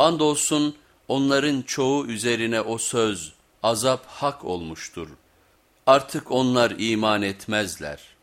Andolsun onların çoğu üzerine o söz, azap hak olmuştur. Artık onlar iman etmezler.''